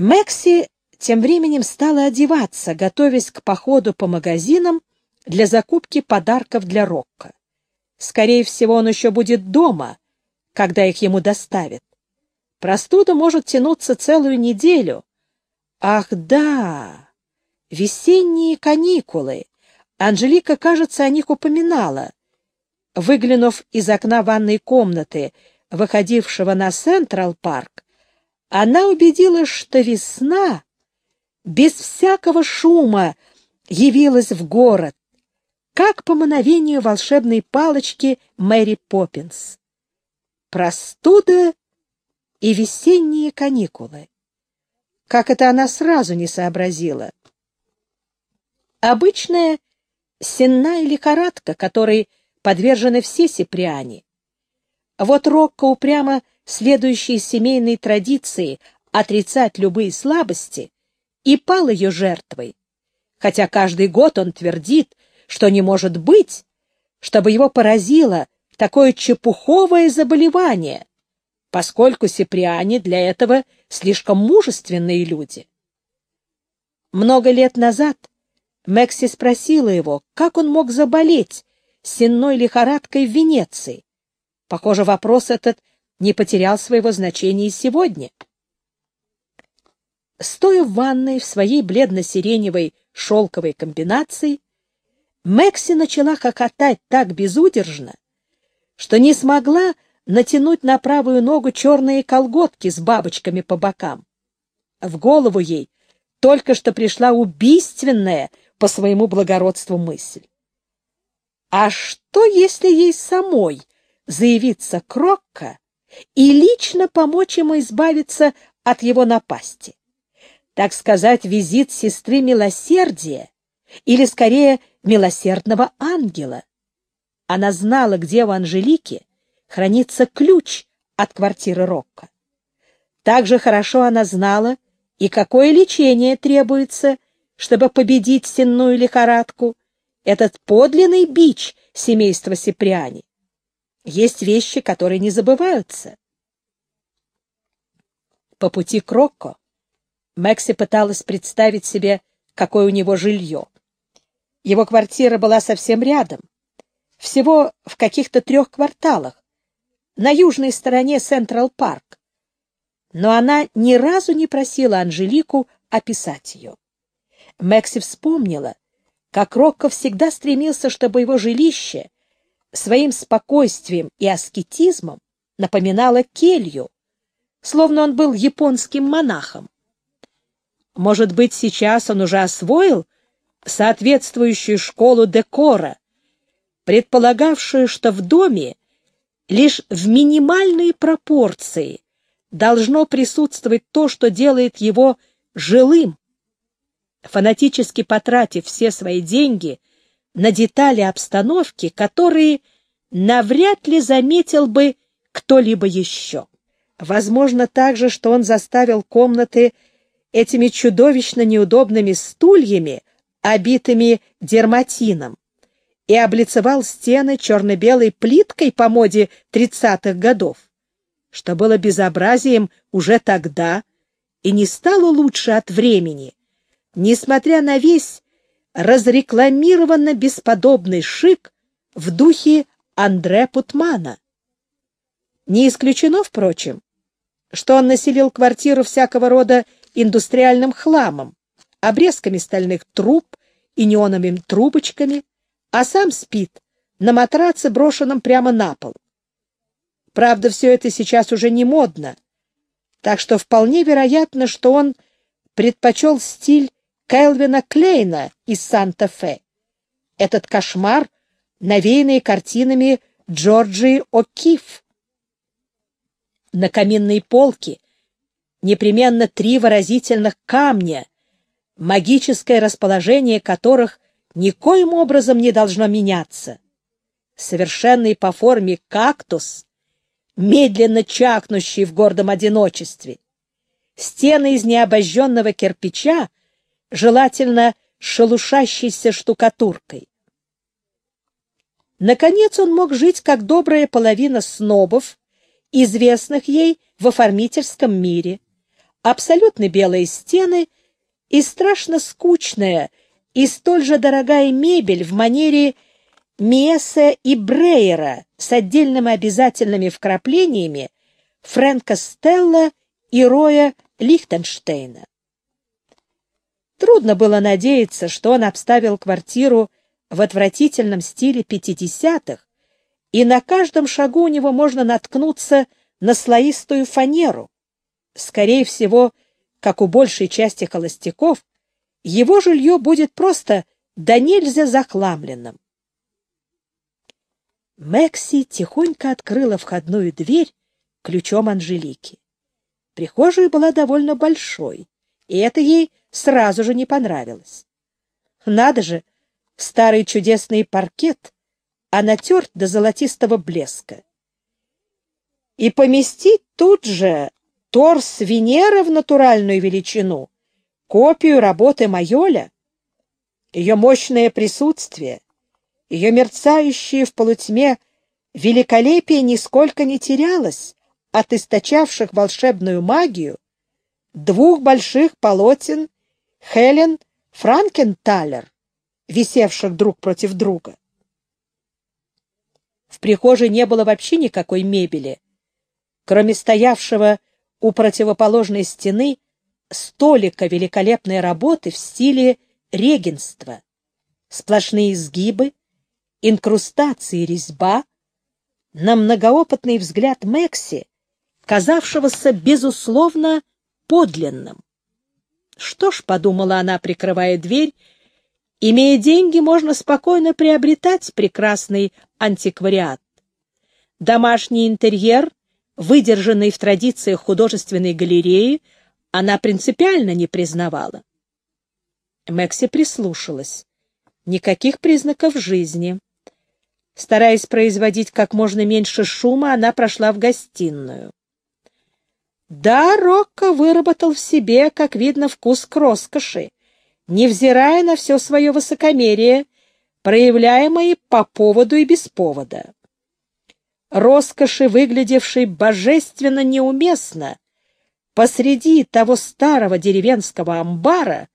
Мэкси тем временем стала одеваться, готовясь к походу по магазинам для закупки подарков для Рокко. Скорее всего, он еще будет дома, когда их ему доставят. Простуда может тянуться целую неделю. Ах, да! Весенние каникулы. Анжелика, кажется, о них упоминала. Выглянув из окна ванной комнаты, выходившего на Централ-парк, она убедилась, что весна без всякого шума явилась в город, как по мановению волшебной палочки Мэри Поппинс. Простуда и весенние каникулы. Как это она сразу не сообразила? Обычная сенная лихорадка, которой подвержены все сиприане. Вот Рокко, упрямо следующей семейной традиции отрицать любые слабости, и пал ее жертвой, хотя каждый год он твердит, что не может быть, чтобы его поразило такое чепуховое заболевание, поскольку сиприане для этого слишком мужественные люди. Много лет назад Мэкси спросила его, как он мог заболеть сенной лихорадкой в Венеции. Похоже, вопрос этот не потерял своего значения и сегодня. Стоя в ванной в своей бледно-сиреневой шелковой комбинации, Мэкси начала хохотать так безудержно, что не смогла натянуть на правую ногу черные колготки с бабочками по бокам. В голову ей только что пришла убийственная по своему благородству мысль. А что, если ей самой заявиться Крокко и лично помочь ему избавиться от его напасти? так сказать, визит сестры милосердия, или, скорее, милосердного ангела. Она знала, где у Анжелики хранится ключ от квартиры Рокко. Также хорошо она знала, и какое лечение требуется, чтобы победить сенную лихорадку, этот подлинный бич семейства Сиприани. Есть вещи, которые не забываются. По пути к Рокко Мэкси пыталась представить себе, какое у него жилье. Его квартира была совсем рядом, всего в каких-то трех кварталах, на южной стороне Централ-парк. Но она ни разу не просила Анжелику описать ее. Мэкси вспомнила, как Рокко всегда стремился, чтобы его жилище своим спокойствием и аскетизмом напоминало келью, словно он был японским монахом. Может быть, сейчас он уже освоил соответствующую школу декора, предполагавшую, что в доме лишь в минимальной пропорции должно присутствовать то, что делает его жилым, фанатически потратив все свои деньги на детали обстановки, которые навряд ли заметил бы кто-либо еще. Возможно также, что он заставил комнаты этими чудовищно неудобными стульями, обитыми дерматином, и облицевал стены черно-белой плиткой по моде тридцатых годов, что было безобразием уже тогда и не стало лучше от времени, несмотря на весь разрекламированно бесподобный шик в духе Андре Путмана. Не исключено, впрочем, что он населил квартиру всякого рода индустриальным хламом, обрезками стальных труб и неоновыми трубочками, а сам спит на матраце, брошенном прямо на пол. Правда, все это сейчас уже не модно, так что вполне вероятно, что он предпочел стиль Кэлвина Клейна из Санта-Фе. Этот кошмар, навеянный картинами Джорджии О'Кифф. На каминной полке непременно три выразительных камня, магическое расположение которых никоим образом не должно меняться. Совершенный по форме кактус, медленно чакнущий в гордом одиночестве. Стены из необожженного кирпича, желательно шелушащейся штукатуркой. Наконец он мог жить как добрая половина снобов, известных ей в оформительском мире, абсолютно белые стены и страшно скучная и столь же дорогая мебель в манере Месса и Брейера с отдельными обязательными вкраплениями Фрэнка Стелла и Роя Лихтенштейна. Трудно было надеяться, что он обставил квартиру в отвратительном стиле пятидесятых, и на каждом шагу у него можно наткнуться на слоистую фанеру. Скорее всего, как у большей части холостяков, его жилье будет просто да нельзя захламленным. Мэкси тихонько открыла входную дверь ключом Анжелики. Прихожая была довольно большой, и это ей сразу же не понравилось. Надо же, старый чудесный паркет, а натерт до золотистого блеска. И поместить тут же торс Венеры в натуральную величину, копию работы Майоля, ее мощное присутствие, ее мерцающее в полутьме великолепие нисколько не терялось от источавших волшебную магию двух больших полотен Хелен Франкенталер, висевших друг против друга. В прихожей не было вообще никакой мебели, кроме стоявшего у противоположной стены столика великолепной работы в стиле регенства. Сплошные изгибы, инкрустации резьба, на многоопытный взгляд Мэкси, казавшегося, безусловно, подлинным. Что ж, — подумала она, прикрывая дверь, — имея деньги, можно спокойно приобретать прекрасный антиквариат. Домашний интерьер, выдержанный в традициях художественной галереи, она принципиально не признавала. Мэкси прислушалась. Никаких признаков жизни. Стараясь производить как можно меньше шума, она прошла в гостиную. Да, Рокко выработал в себе, как видно, вкус к роскоши, невзирая на все свое высокомерие, проявляемое по поводу и без повода. Роскоши, выглядевшей божественно неуместно, посреди того старого деревенского амбара,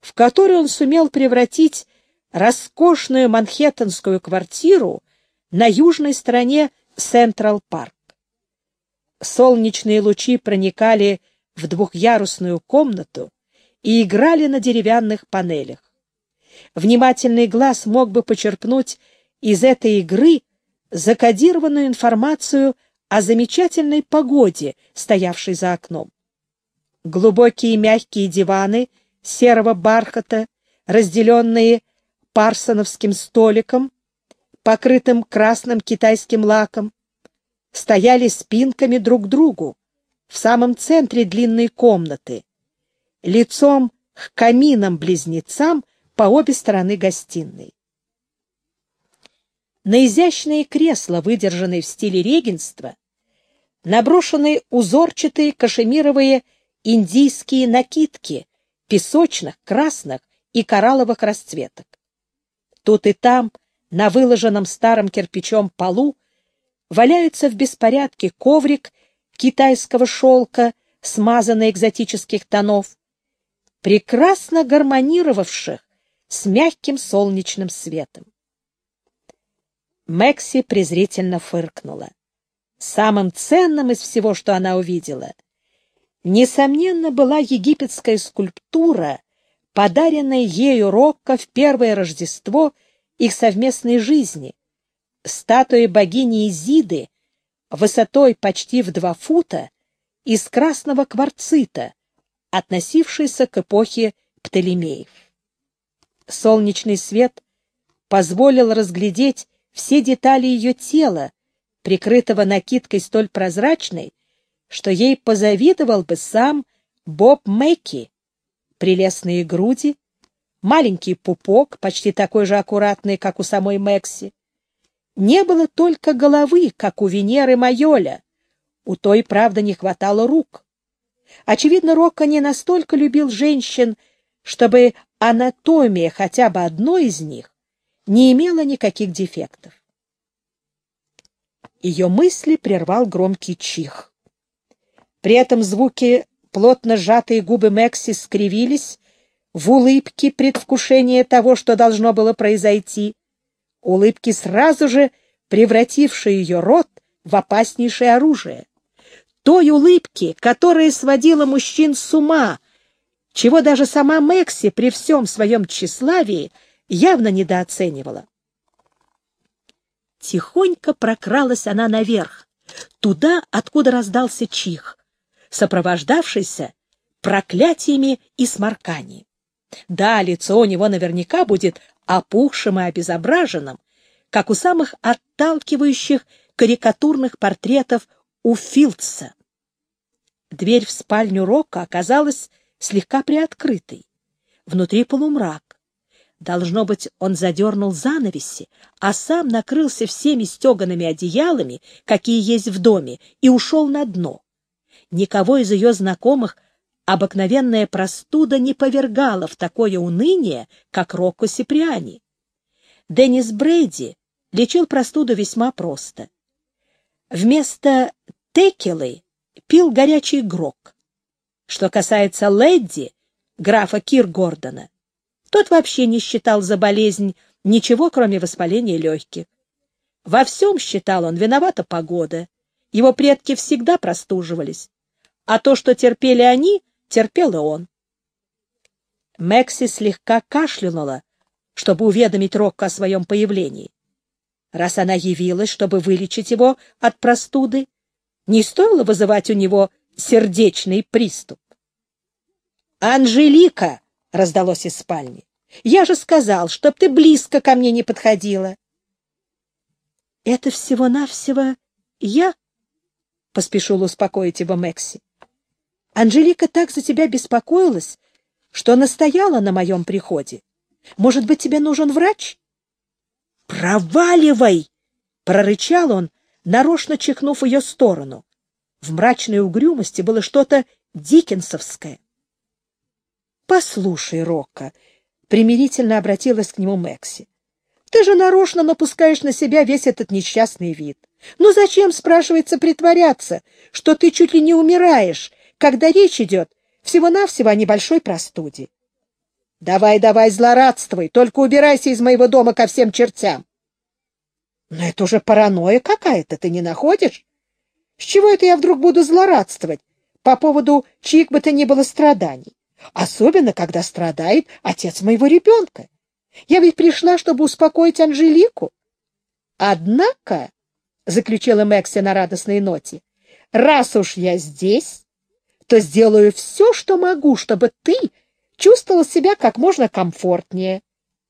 в который он сумел превратить роскошную манхэттенскую квартиру на южной стороне Централ-парк солнечные лучи проникали в двухъярусную комнату и играли на деревянных панелях. Внимательный глаз мог бы почерпнуть из этой игры закодированную информацию о замечательной погоде, стоявшей за окном. Глубокие мягкие диваны серого бархата, разделенные парсоновским столиком, покрытым красным китайским лаком, стояли спинками друг к другу в самом центре длинной комнаты, лицом к каминам-близнецам по обе стороны гостиной. На изящные кресла, выдержанные в стиле регенства, наброшены узорчатые кашемировые индийские накидки песочных, красных и коралловых расцветок. Тут и там, на выложенном старым кирпичом полу, валяется в беспорядке коврик китайского шелка, смазанный экзотических тонов, прекрасно гармонировавших с мягким солнечным светом. Мэкси презрительно фыркнула. Самым ценным из всего, что она увидела, несомненно, была египетская скульптура, подаренная ею Рокко в первое Рождество их совместной жизни, статуя богини Изиды высотой почти в два фута из красного кварцита, относившейся к эпохе Птолемеев. Солнечный свет позволил разглядеть все детали ее тела, прикрытого накидкой столь прозрачной, что ей позавидовал бы сам Боб Мэкки. Прелестные груди, маленький пупок, почти такой же аккуратный, как у самой Мэкси, не было только головы, как у Венеры Майоля. У той, правда, не хватало рук. Очевидно, Рокко не настолько любил женщин, чтобы анатомия хотя бы одной из них не имела никаких дефектов. Ее мысли прервал громкий чих. При этом звуке Плотно сжатые губы Мэкси скривились в улыбке предвкушения того, что должно было произойти. Улыбки сразу же превратившие ее рот в опаснейшее оружие. Той улыбки, которая сводила мужчин с ума, чего даже сама Мэкси при всем своем тщеславии явно недооценивала. Тихонько прокралась она наверх, туда, откуда раздался чих, сопровождавшийся проклятиями и сморканием. Да, лицо у него наверняка будет опухшим и обезображенным, как у самых отталкивающих карикатурных портретов у Филдса. Дверь в спальню Рока оказалась слегка приоткрытой. Внутри полумрак. Должно быть, он задернул занавеси, а сам накрылся всеми стеганными одеялами, какие есть в доме, и ушел на дно. Никого из ее знакомых обыкновенная простуда не повергала в такое уныние, как Рокко Сиприани. Деннис Брейди лечил простуду весьма просто. Вместо текелы пил горячий грок. Что касается Лэдди, графа Кир Гордона, тот вообще не считал за болезнь ничего, кроме воспаления легких. Во всем, считал он, виновата погода. Его предки всегда простуживались. А то, что терпели они, терпел и он. Мэкси слегка кашлянула, чтобы уведомить Рокко о своем появлении. Раз она явилась, чтобы вылечить его от простуды, не стоило вызывать у него сердечный приступ. «Анжелика!» — раздалось из спальни. «Я же сказал, чтоб ты близко ко мне не подходила». «Это всего-навсего я?» — поспешил успокоить его Мэкси. «Анжелика так за тебя беспокоилась, что настояла на моем приходе. Может быть, тебе нужен врач?» «Проваливай!» — прорычал он, нарочно чихнув ее сторону. В мрачной угрюмости было что-то дикенсовское. «Послушай, Рокко», — примирительно обратилась к нему Мэкси, — «ты же нарочно напускаешь на себя весь этот несчастный вид. Ну зачем, спрашивается, притворяться, что ты чуть ли не умираешь, когда речь идет всего-навсего о небольшой простуде?» Давай, давай, злорадствуй, только убирайся из моего дома ко всем чертям. Но это уже паранойя какая-то, ты не находишь? С чего это я вдруг буду злорадствовать по поводу чьих бы то ни было страданий? Особенно, когда страдает отец моего ребенка. Я ведь пришла, чтобы успокоить Анжелику. Однако, — заключила Мэкси на радостной ноте, — раз уж я здесь, то сделаю все, что могу, чтобы ты чувствовал себя как можно комфортнее,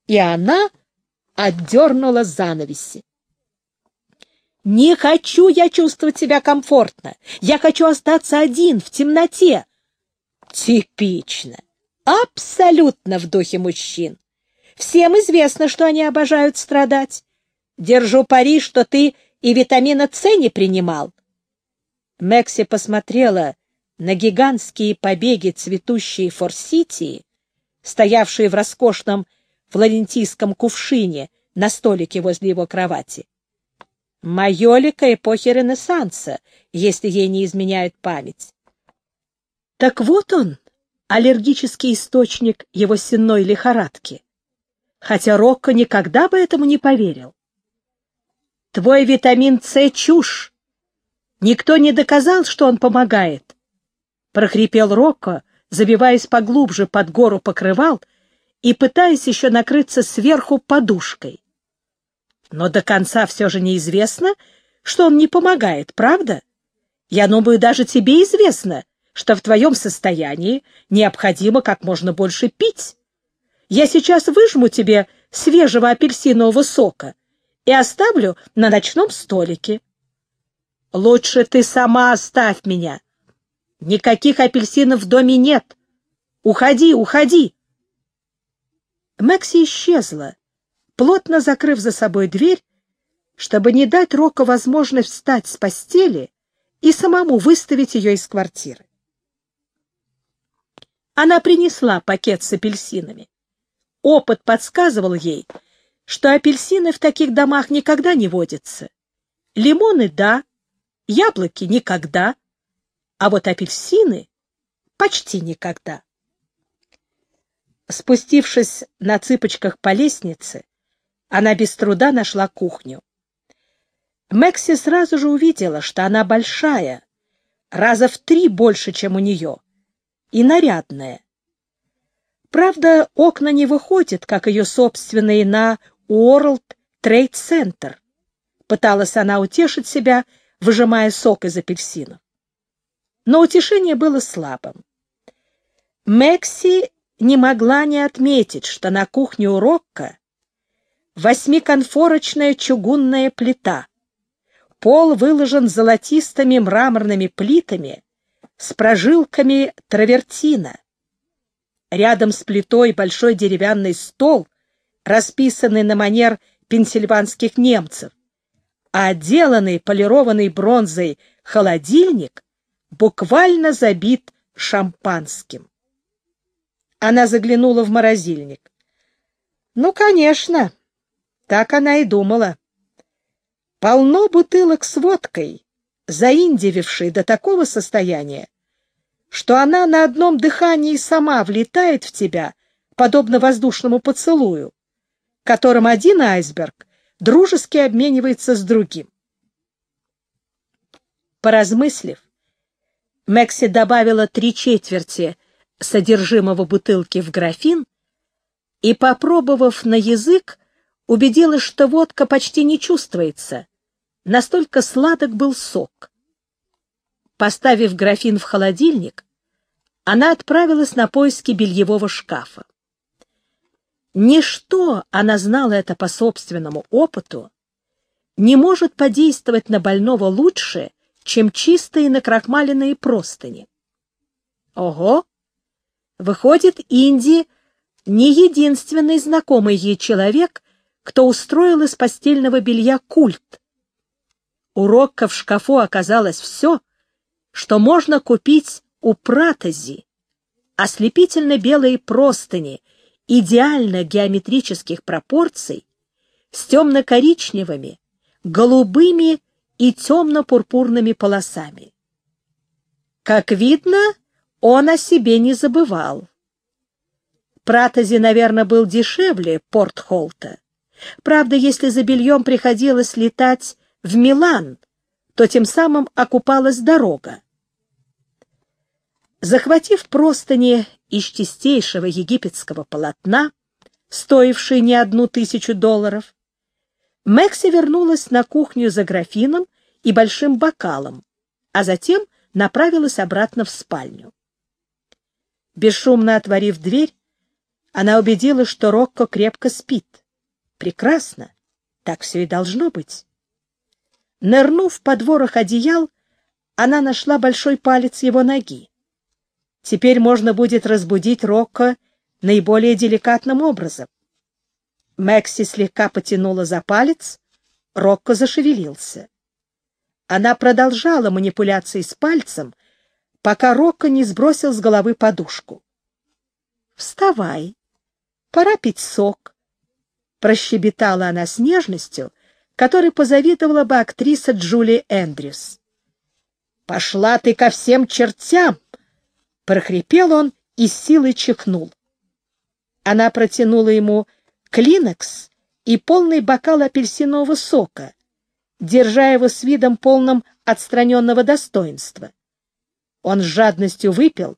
и она отдернула занавеси. «Не хочу я чувствовать себя комфортно. Я хочу остаться один, в темноте». «Типично. Абсолютно в духе мужчин. Всем известно, что они обожают страдать. Держу пари, что ты и витамина С не принимал». Мэкси посмотрела на гигантские побеги цветущей форситии, стоявшие в роскошном флорентийском кувшине на столике возле его кровати. Майолика эпохи Ренессанса, если ей не изменяет память. Так вот он, аллергический источник его сенной лихорадки. Хотя Рокко никогда бы этому не поверил. Твой витамин С — чушь. Никто не доказал, что он помогает прохрипел Рокко, забиваясь поглубже под гору покрывал и пытаясь еще накрыться сверху подушкой. Но до конца все же неизвестно, что он не помогает, правда? Я думаю, даже тебе известно, что в твоем состоянии необходимо как можно больше пить. Я сейчас выжму тебе свежего апельсинового сока и оставлю на ночном столике. Лучше ты сама оставь меня, Никаких апельсинов в доме нет. Уходи, уходи. Мэкси исчезла, плотно закрыв за собой дверь, чтобы не дать Року возможность встать с постели и самому выставить ее из квартиры. Она принесла пакет с апельсинами. Опыт подсказывал ей, что апельсины в таких домах никогда не водятся. Лимоны — да, яблоки — никогда — а вот апельсины Почти никогда. Спустившись на цыпочках по лестнице, она без труда нашла кухню. Мэкси сразу же увидела, что она большая, раза в три больше, чем у нее, и нарядная. Правда, окна не выходят, как ее собственные, на Уорлд Трейд Центр. Пыталась она утешить себя, выжимая сок из апельсинов. Но утешение было слабым. Мэкси не могла не отметить, что на кухне у Рокко восьмиконфорочная чугунная плита. Пол выложен золотистыми мраморными плитами с прожилками травертина. Рядом с плитой большой деревянный стол, расписанный на манер пенсильванских немцев, а отделанный полированной бронзой холодильник буквально забит шампанским. Она заглянула в морозильник. Ну, конечно, так она и думала. Полно бутылок с водкой, заиндивившей до такого состояния, что она на одном дыхании сама влетает в тебя, подобно воздушному поцелую, которым один айсберг дружески обменивается с другим. Поразмыслив, Мэкси добавила три четверти содержимого бутылки в графин и, попробовав на язык, убедилась, что водка почти не чувствуется. Настолько сладок был сок. Поставив графин в холодильник, она отправилась на поиски бельевого шкафа. Ничто, она знала это по собственному опыту, не может подействовать на больного лучше, чем чистые накрахмаленные простыни. Ого! Выходит, Инди не единственный знакомый ей человек, кто устроил из постельного белья культ. У Рокко в шкафу оказалось все, что можно купить у Пратози. Ослепительно белые простыни идеально геометрических пропорций с темно-коричневыми, голубыми и темно-пурпурными полосами. Как видно, он о себе не забывал. Пратози, наверное, был дешевле Портхолта. Правда, если за бельем приходилось летать в Милан, то тем самым окупалась дорога. Захватив простыни из чистейшего египетского полотна, стоившие не одну тысячу долларов, Мэкси вернулась на кухню за графином и большим бокалом, а затем направилась обратно в спальню. Бесшумно отворив дверь, она убедилась, что Рокко крепко спит. Прекрасно. Так все и должно быть. Нырнув под ворох одеял, она нашла большой палец его ноги. Теперь можно будет разбудить Рокко наиболее деликатным образом. Мэкси слегка потянула за палец, Рокко зашевелился. Она продолжала манипуляции с пальцем, пока Рокко не сбросил с головы подушку. «Вставай, пора пить сок», — прощебетала она с нежностью, которой позавидовала бы актриса Джули Эндрюс. «Пошла ты ко всем чертям!» — прохрипел он и силой чихнул. Она протянула ему клинекс и полный бокал апельсинового сока, держа его с видом полным отстраненного достоинства. Он с жадностью выпил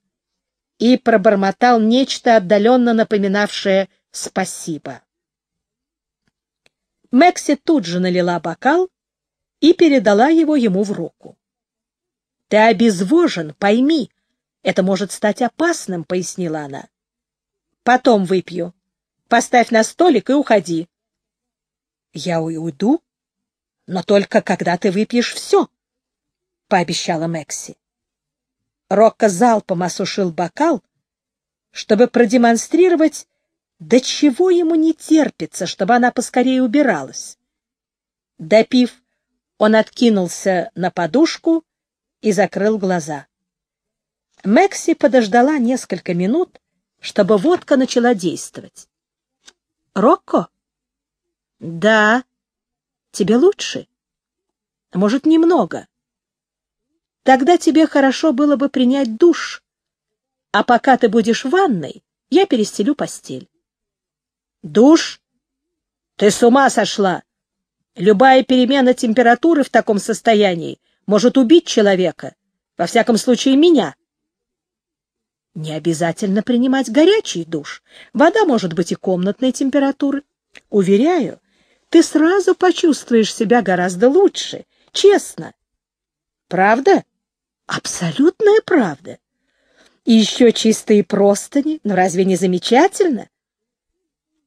и пробормотал нечто отдаленно напоминавшее «спасибо». Мэкси тут же налила бокал и передала его ему в руку. — Ты обезвожен, пойми. Это может стать опасным, — пояснила она. — Потом выпью. Поставь на столик и уходи. — Я уйду, но только когда ты выпьешь все, — пообещала Мэкси. Рокко залпом осушил бокал, чтобы продемонстрировать, до чего ему не терпится, чтобы она поскорее убиралась. Допив, он откинулся на подушку и закрыл глаза. Мэкси подождала несколько минут, чтобы водка начала действовать. «Рокко?» «Да. Тебе лучше?» «Может, немного?» Тогда тебе хорошо было бы принять душ. А пока ты будешь в ванной, я перестелю постель. Душ? Ты с ума сошла! Любая перемена температуры в таком состоянии может убить человека, во всяком случае меня. Не обязательно принимать горячий душ. Вода может быть и комнатной температуры. Уверяю, ты сразу почувствуешь себя гораздо лучше, честно. Правда? Абсолютная правда. И еще чистые простыни, ну разве не замечательно?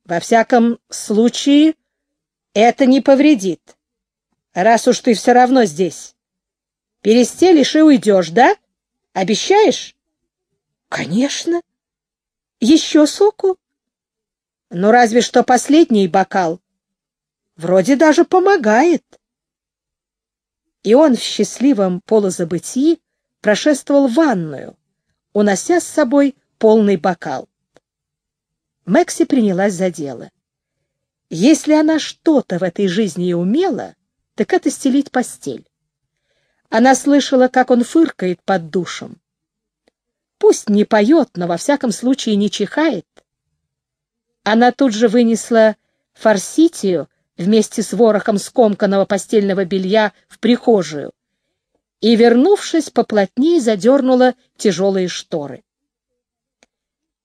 Во всяком случае, это не повредит. Раз уж ты все равно здесь. Перестелишь и уйдешь, да? Обещаешь? Конечно. Еще соку? Ну, разве что последний бокал. Вроде даже помогает. И он в счастливом полузабытии прошествовал в ванную, унося с собой полный бокал. Мэкси принялась за дело. Если она что-то в этой жизни и умела, так это стелить постель. Она слышала, как он фыркает под душем. Пусть не поет, но во всяком случае не чихает. Она тут же вынесла форситию вместе с ворохом скомканного постельного белья в прихожую и, вернувшись, поплотнее задернула тяжелые шторы.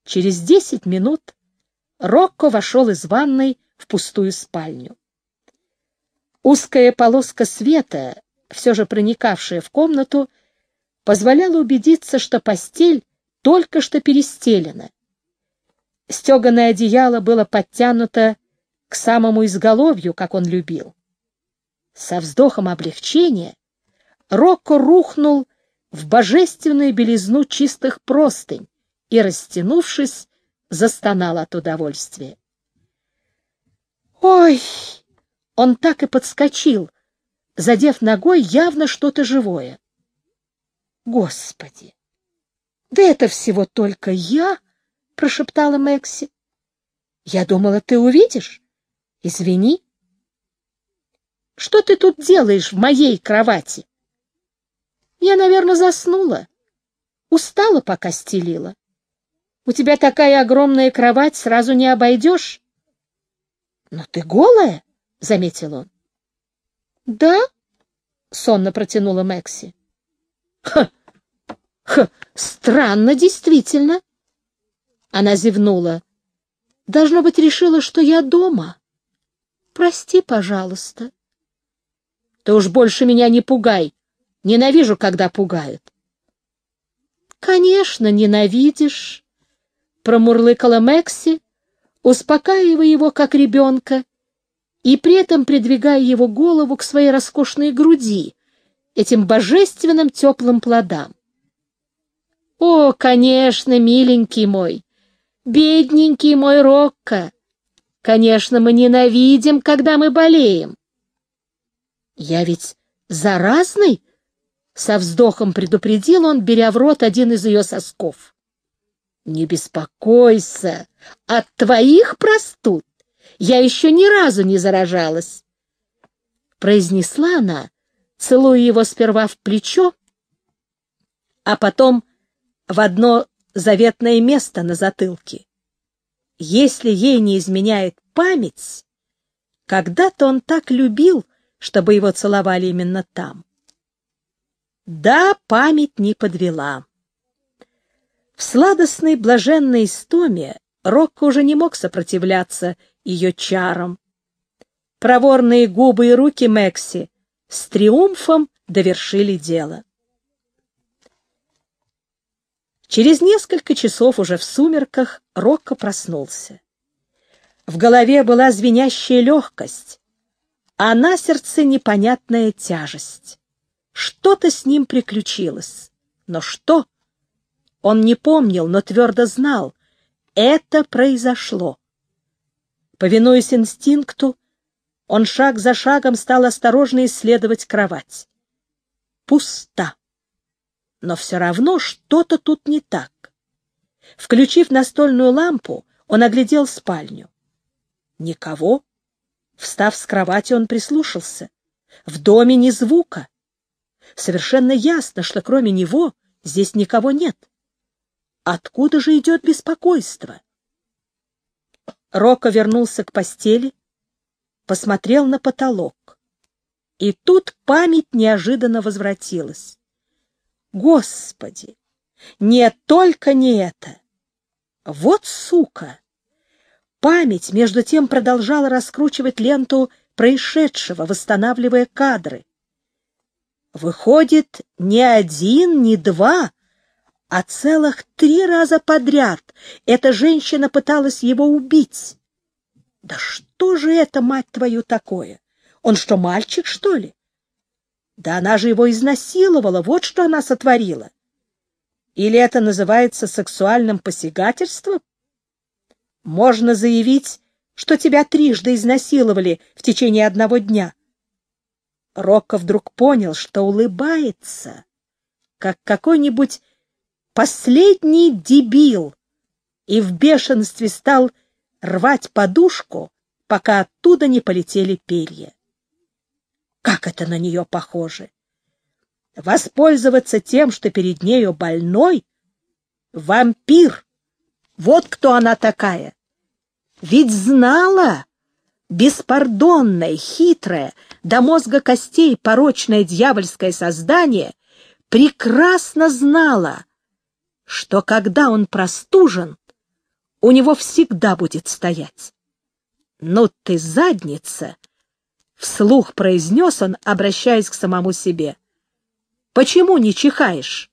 Через десять минут Рокко вошел из ванной в пустую спальню. Узкая полоска света, все же проникавшая в комнату, позволяла убедиться, что постель только что перестелена. Стеганое одеяло было подтянуто к самому изголовью, как он любил. Со вздохом облегчения Рокко рухнул в божественную белизну чистых простынь и, растянувшись, застонал от удовольствия. «Ой!» Он так и подскочил, задев ногой явно что-то живое. «Господи! Да это всего только я!» — прошептала Мэкси. «Я думала, ты увидишь. Извини». «Что ты тут делаешь в моей кровати?» «Я, наверное, заснула. Устала, пока стелила. У тебя такая огромная кровать, сразу не обойдешь. — Но ты голая, — заметил он. — Да, — сонно протянула Мэкси. — Ха! Ха! Странно, действительно. Она зевнула. — Должно быть, решила, что я дома. Прости, пожалуйста. — Ты уж больше меня не пугай. Ненавижу, когда пугают. — Конечно, ненавидишь промурлыкала Мэкси, успокаивая его как ребенка и при этом придвигая его голову к своей роскошной груди, этим божественным теплым плодам. «О, конечно, миленький мой, бедненький мой Рокко! Конечно, мы ненавидим, когда мы болеем!» «Я ведь заразный?» — со вздохом предупредил он, беря в рот один из ее сосков. Не беспокойся, от твоих простуд я еще ни разу не заражалась. Произнесла она, целуя его сперва в плечо, а потом в одно заветное место на затылке. Если ей не изменяет память, когда-то он так любил, чтобы его целовали именно там. Да, память не подвела. В сладостной блаженной истоме Рокко уже не мог сопротивляться ее чарам. Проворные губы и руки Мекси с триумфом довершили дело. Через несколько часов уже в сумерках Рокко проснулся. В голове была звенящая легкость, а на сердце непонятная тяжесть. Что-то с ним приключилось. Но что? Он не помнил, но твердо знал. Это произошло. Повинуясь инстинкту, он шаг за шагом стал осторожно исследовать кровать. Пуста. Но все равно что-то тут не так. Включив настольную лампу, он оглядел спальню. Никого. Встав с кровати, он прислушался. В доме ни звука. Совершенно ясно, что кроме него здесь никого нет Откуда же идет беспокойство? Рока вернулся к постели, посмотрел на потолок. И тут память неожиданно возвратилась. Господи! Нет, только не это! Вот сука! Память, между тем, продолжала раскручивать ленту происшедшего, восстанавливая кадры. Выходит, не один, не два, а целых три раза подряд эта женщина пыталась его убить. Да что же это, мать твою, такое? Он что, мальчик, что ли? Да она же его изнасиловала, вот что она сотворила. Или это называется сексуальным посягательством? Можно заявить, что тебя трижды изнасиловали в течение одного дня. Рокко вдруг понял, что улыбается, как какой-нибудь последний дебил, и в бешенстве стал рвать подушку, пока оттуда не полетели перья. Как это на нее похоже! Воспользоваться тем, что перед нею больной? Вампир! Вот кто она такая! Ведь знала, беспардонное, хитрое, до мозга костей порочное дьявольское создание прекрасно знала, что когда он простужен, у него всегда будет стоять. «Ну ты задница!» — вслух произнес он, обращаясь к самому себе. «Почему не чихаешь?»